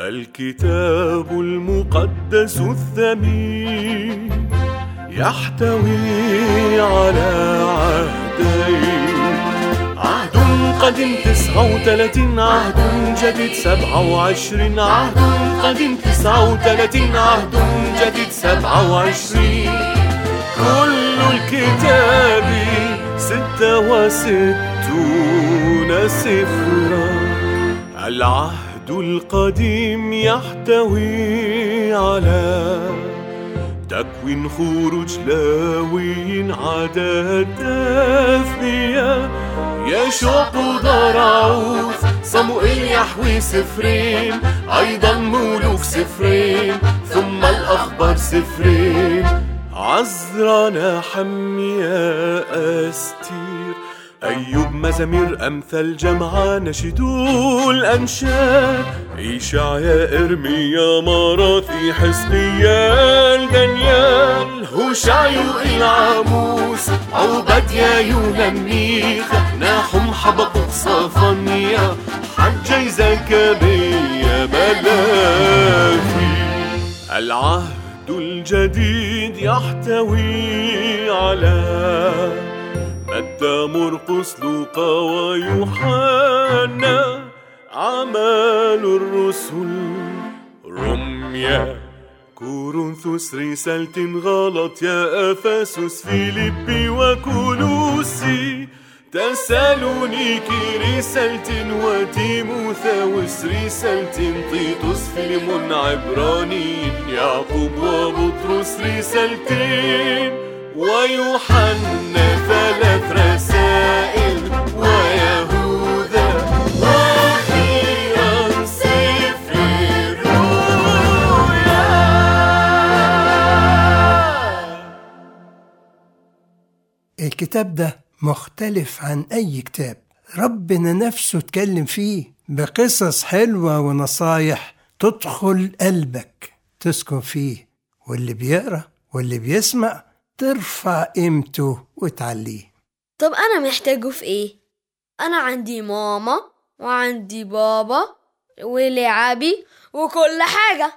الكتاب المقدس الثمين يحتوي على عهدين. عهد قديم تسعة وتلاتين عهد جديد سبعة وعشرين عهد قديم تسعة وتلاتين عهد جديد سبعة وعشرين. كل الكتاب ستة وستون سفرا العهد القديم يحتوي على تكوين خروج لاوين عدد تثنية يشوع قدر عوث صموئيل يحوي سفرين أيضا ملوك سفرين ثم الأخبار سفرين. عزرا حمية أستير أيوب مزامير أمثل جمعة نشدوا الأنشاد إيشعيا إرميا مراثي حزقيال دانيال هوشعيو العاموس عبديا يونا ميخا ناحم حبقوق صفانيا حجي زكريا ملاكي العهد الجديد يحتوي على متى مرقس لوقا ويوحنا أعمال الرسل. رمية كورنثوس رسالة غلط يا أفاسوس فيليبي وكولوسي تسالونيكي رسالة وتيموثاوس رسالة تيتوس فيليمون عبراني يعقوب وبطرس رسالتين. ويوحنا ثلاث رسائل ويهوذا وأخيرا سفر الرؤيا الكتاب ده مختلف عن أي كتاب. ربنا نفسه اتكلم فيه بقصص حلوة ونصايح تدخل قلبك. تسكن فيه واللي بيقرأ واللي بيسمع ترفع قيمته وتعليه. طب أنا محتاجه في إيه؟ أنا عندي ماما وعندي بابا ولعبي وكل حاجة.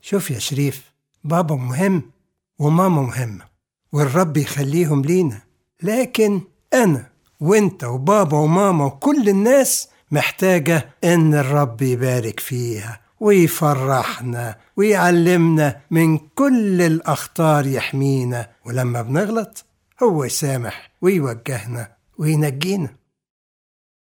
شوف يا شريف بابا مهم وماما مهمة والرب يخليهم لينا. لكن أنا وأنت وبابا وماما وكل الناس محتاجة إن الرب يبارك فيها. ويفرحنا ويعلمنا من كل الأخطار يحمينا ولما بنغلط هو يسامح ويوجهنا وينجينا.